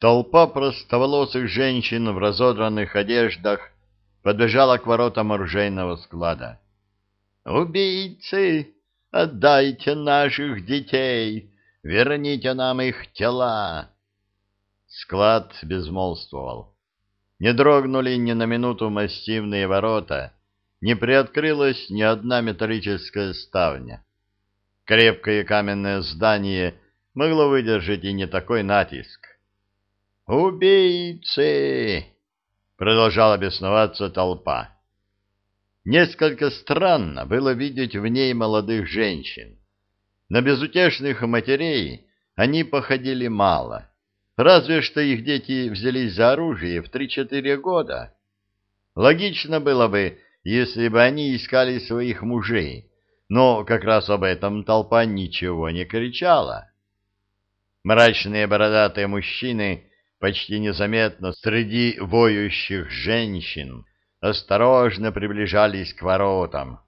Толпа простоволосых женщин в разодранных одеждах подбежала к воротам оружейного склада. «Убийцы, отдайте наших детей, верните нам их тела!» Склад безмолвствовал. Не дрогнули ни на минуту массивные ворота, не приоткрылась ни одна металлическая ставня. Крепкое каменное здание могло выдержать и не такой натиск. «Убийцы!» — продолжала бесноваться толпа. Несколько странно было видеть в ней молодых женщин. На безутешных матерей они походили мало, разве что их дети взялись за оружие в три-четыре года. Логично было бы, если бы они искали своих мужей, но как раз об этом толпа ничего не кричала. Мрачные бородатые мужчины почти незаметно среди воющих женщин осторожно приближались к воротам.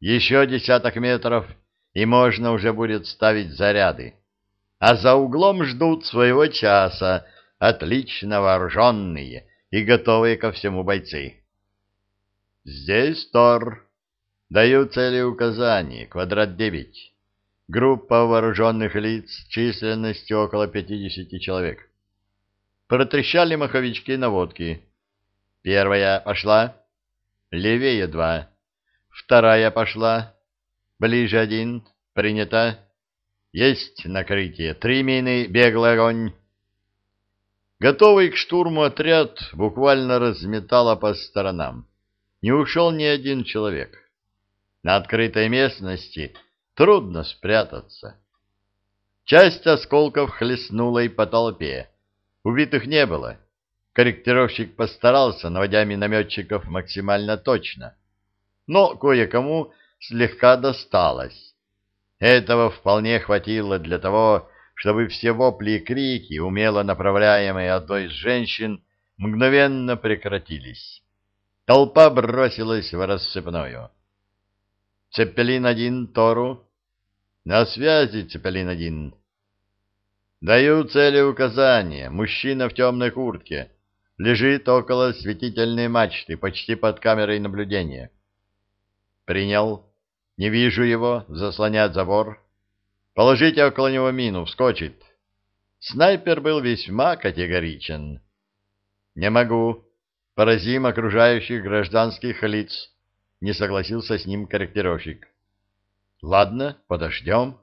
Еще десяток метров, и можно уже будет ставить заряды. А за углом ждут своего часа отлично вооруженные и готовые ко всему бойцы. Здесь Тор. Даю цели указания. Квадрат 9. Группа вооруженных лиц численностью около 50 человек. Протрещали маховички наводки. Первая пошла. Левее два. Вторая пошла. Ближе один. Принято. Есть накрытие. Три мины. Беглый огонь. Готовый к штурму отряд буквально разметало по сторонам. Не ушел ни один человек. На открытой местности трудно спрятаться. Часть осколков хлестнула и по толпе. Убитых не было. Корректировщик постарался, наводя минометчиков максимально точно. Но кое-кому слегка досталось. Этого вполне хватило для того, чтобы все вопли и крики, умело направляемые одной из женщин, мгновенно прекратились. Толпа бросилась в рассыпную. «Цепелин-1, Тору!» «На связи, Цепелин-1!» «Даю цели указания. Мужчина в темной куртке. Лежит около светительной мачты, почти под камерой наблюдения». «Принял. Не вижу его. Заслонять забор. Положите около него мину. Вскочит». Снайпер был весьма категоричен. «Не могу. Поразим окружающих гражданских лиц». Не согласился с ним корректировщик. «Ладно, подождем».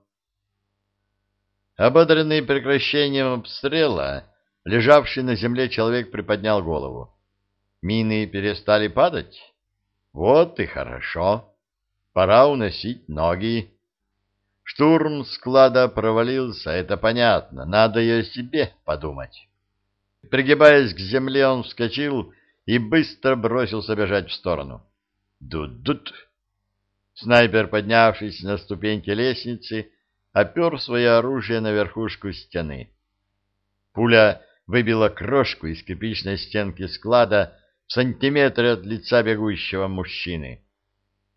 Ободренный прекращением обстрела, лежавший на земле человек приподнял голову. Мины перестали падать? Вот и хорошо. Пора уносить ноги. Штурм склада провалился, это понятно. Надо и о себе подумать. Пригибаясь к земле, он вскочил и быстро бросился бежать в сторону. Дут-дут. Снайпер, поднявшись на ступеньки лестницы, опер свое оружие на верхушку стены. Пуля выбила крошку из кирпичной стенки склада в сантиметре от лица бегущего мужчины.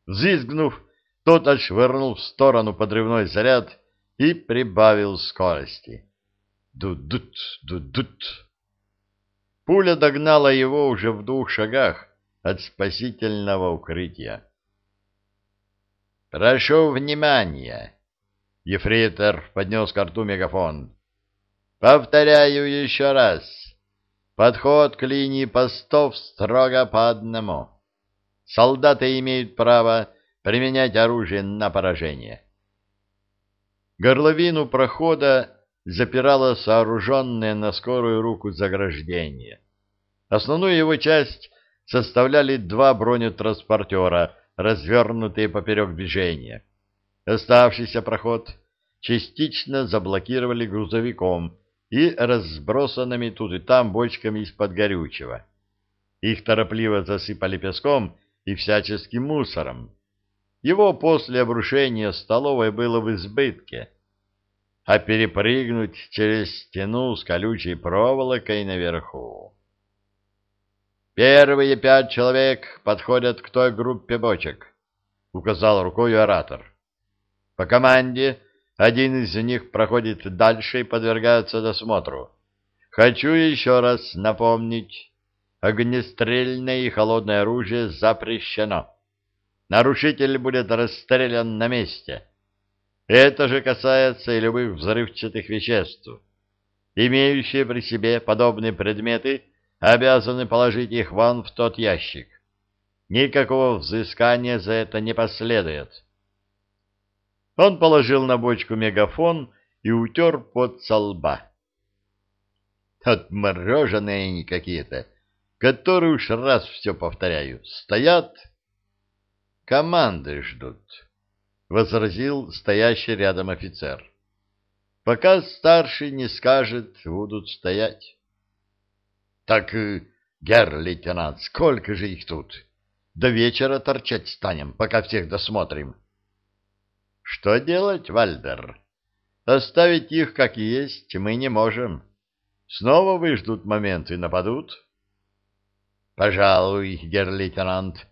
Взвизгнув, тот отшвырнул в сторону подрывной заряд и прибавил скорости. Ду-дут, ду-дут. Пуля догнала его уже в двух шагах от спасительного укрытия. «Прошу внимания!» Ефрейтор поднес к рту мегафон. «Повторяю еще раз. Подход к линии постов строго по одному. Солдаты имеют право применять оружие на поражение». Горловину прохода запирало сооруженное на скорую руку заграждение. Основную его часть составляли два бронетранспортера, развернутые поперек движения. Оставшийся проход частично заблокировали грузовиком и разбросанными тут и там бочками из-под горючего. Их торопливо засыпали песком и всяческим мусором. Его после обрушения столовой было в избытке, а перепрыгнуть через стену с колючей проволокой наверху. Первые пять человек подходят к той группе бочек, — указал рукой оратор. По команде один из них проходит дальше и подвергается досмотру. хочу еще раз напомнить, огнестрельное и холодное оружие запрещено. Нарушитель будет расстрелян на месте. Это же касается и любых взрывчатых веществ. Имеющие при себе подобные предметы обязаны положить их вон в тот ящик. Никакого взыскания за это не последует. Он положил на бочку мегафон и утер под со лба. Отмороженные они какие-то, которые уж раз все повторяю, стоят, команды ждут, — возразил стоящий рядом офицер. Пока старший не скажет, будут стоять. — Так, э, герр-лейтенант, сколько же их тут? До вечера торчать станем, пока всех досмотрим. — Что делать, Вальдер? Оставить их как есть мы не можем. Снова выждут момент и нападут. — Пожалуй, герр-лейтенант,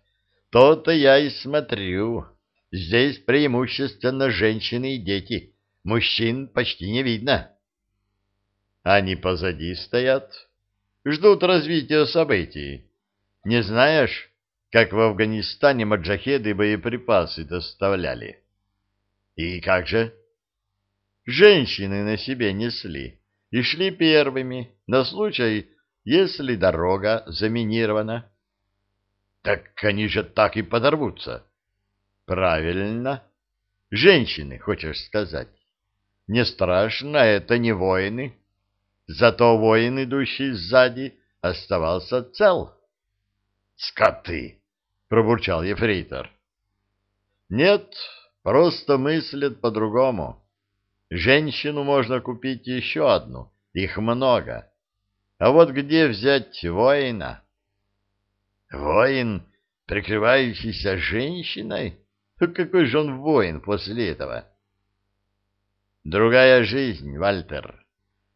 то-то я и смотрю. Здесь преимущественно женщины и дети. Мужчин почти не видно. Они позади стоят, ждут развития событий. Не знаешь, как в Афганистане маджахеды боеприпасы доставляли? И как же? Женщины на себе несли и шли первыми на случай, если дорога заминирована. Так они же так и подорвутся. Правильно. Женщины, хочешь сказать. Не страшно, это не воины. Зато воин, идущий сзади, оставался цел. «Скоты!» — пробурчал ефрейтор. «Нет, просто мыслят по-другому. Женщину можно купить еще одну, их много. А вот где взять воина?» «Воин, прикрывающийся женщиной? Какой же он воин после этого?» Другая жизнь, Вальтер.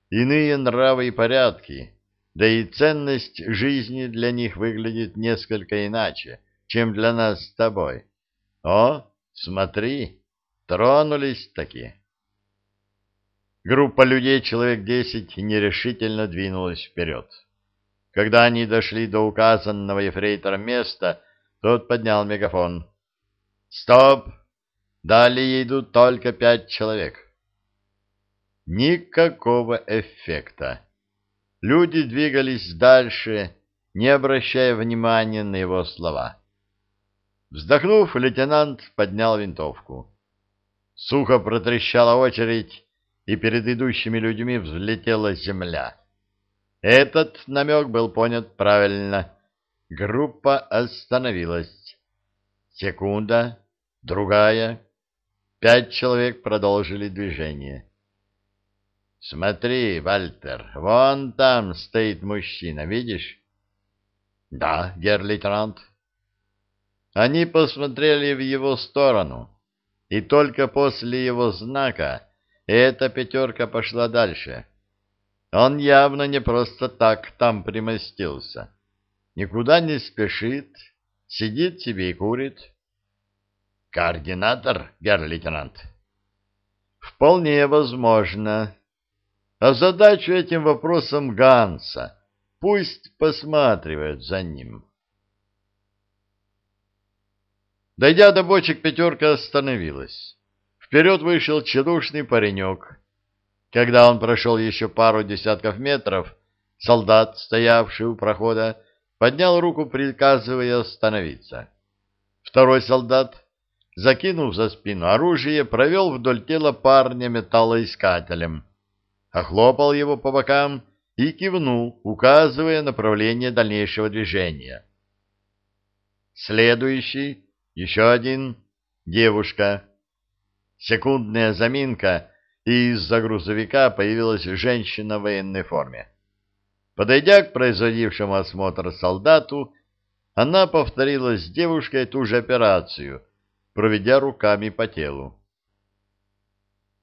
Иные нравы и порядки, да и ценность жизни для них выглядит несколько иначе, чем для нас с тобой. О, смотри, тронулись таки. Группа людей, человек десять, нерешительно двинулась вперед. Когда они дошли до указанного ефрейтором места, тот поднял мегафон. «Стоп! Далее идут только пять человек. Никакого эффекта. Люди двигались дальше, не обращая внимания на его слова. Вздохнув, лейтенант поднял винтовку. Сухо протрещала очередь, и перед идущими людьми взлетела земля. Этот намек был понят правильно. Группа остановилась. Секунда, другая. Пять человек продолжили движение. Смотри, Вальтер, вон там стоит мужчина, видишь? Да, герр-лейтенант. Они посмотрели в его сторону, и только после его знака эта пятерка пошла дальше. Он явно не просто так там примостился. Никуда не спешит, сидит себе и курит. Координатор, герр-лейтенант? Вполне возможно а задачу этим вопросом Ганса. Пусть посматривают за ним. Дойдя до бочек, пятерка остановилась. Вперед вышел тщедушный паренек. Когда он прошел еще пару десятков метров, солдат, стоявший у прохода, поднял руку, приказывая остановиться. Второй солдат, закинув за спину оружие, провел вдоль тела парня металлоискателем — охлопал его по бокам и кивнул, указывая направление дальнейшего движения. Следующий, еще один, девушка. Секундная заминка, и из-за грузовика появилась женщина в военной форме. Подойдя к производившему осмотр солдату, она повторила с девушкой ту же операцию, проведя руками по телу.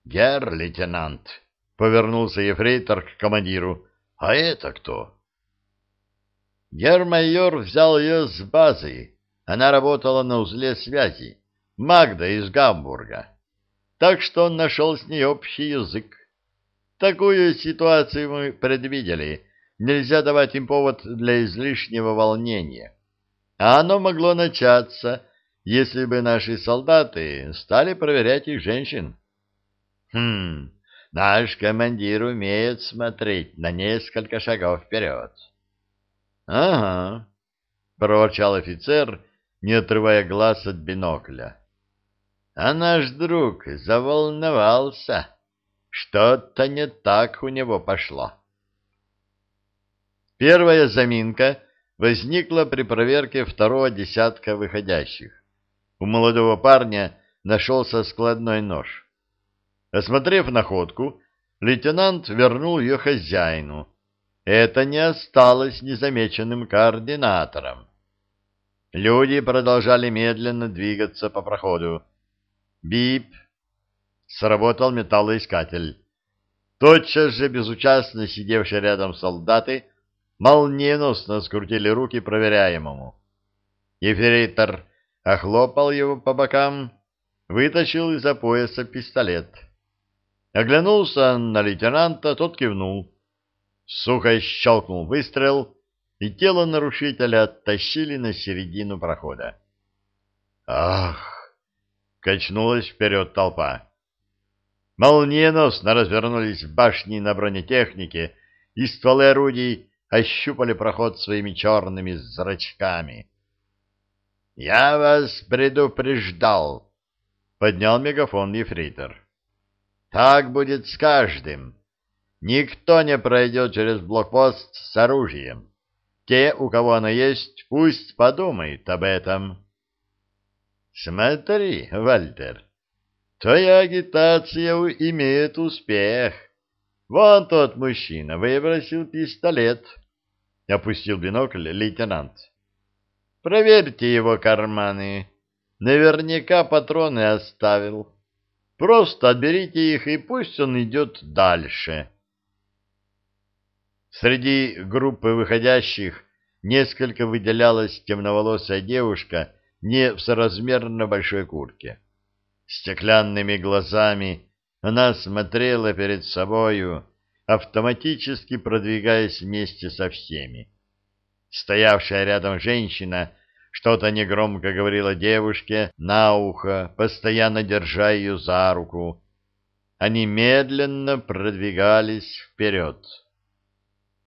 «Герр, лейтенант!» Повернулся ефрейтор к командиру. «А это кто?» Гермайор взял ее с базы. Она работала на узле связи. Магда из Гамбурга. Так что он нашел с ней общий язык. Такую ситуацию мы предвидели. Нельзя давать им повод для излишнего волнения. А оно могло начаться, если бы наши солдаты стали проверять их женщин. Хм, наш командир умеет смотреть на несколько шагов вперед. — Ага, — проворчал офицер, не отрывая глаз от бинокля. — А наш друг заволновался. Что-то не так у него пошло. Первая заминка возникла при проверке второго десятка выходящих. У молодого парня нашелся складной нож. Осмотрев находку, лейтенант вернул ее хозяину. Это не осталось незамеченным координатором. Люди продолжали медленно двигаться по проходу. Бип! Сработал металлоискатель. Тотчас же безучастно сидевшие рядом солдаты молниеносно скрутили руки проверяемому. Ефрейтор охлопал его по бокам, вытащил из-за пояса пистолет. Оглянулся на лейтенанта, тот кивнул. Сухо щелкнул выстрел, и тело нарушителя оттащили на середину прохода. «Ах!» — качнулась вперед толпа. Молниеносно развернулись башни на бронетехнике, и стволы орудий ощупали проход своими черными зрачками. «Я вас предупреждал!» — поднял мегафон ефрейтор. «Так будет с каждым. Никто не пройдет через блокпост с оружием. Те, у кого оно есть, пусть подумают об этом». «Смотри, Вальтер, твоя агитация имеет успех. Вон тот мужчина выбросил пистолет», — опустил бинокль лейтенант. Проверьте его карманы. Наверняка патроны оставил. Просто отберите их, и пусть он идет дальше. Среди группы выходящих несколько выделялась темноволосая девушка не в соразмерно большой куртке. Стеклянными глазами она смотрела перед собою, автоматически продвигаясь вместе со всеми. Стоявшая рядом женщина что-то негромко говорила девушке на ухо, постоянно держа ее за руку. Они медленно продвигались вперед.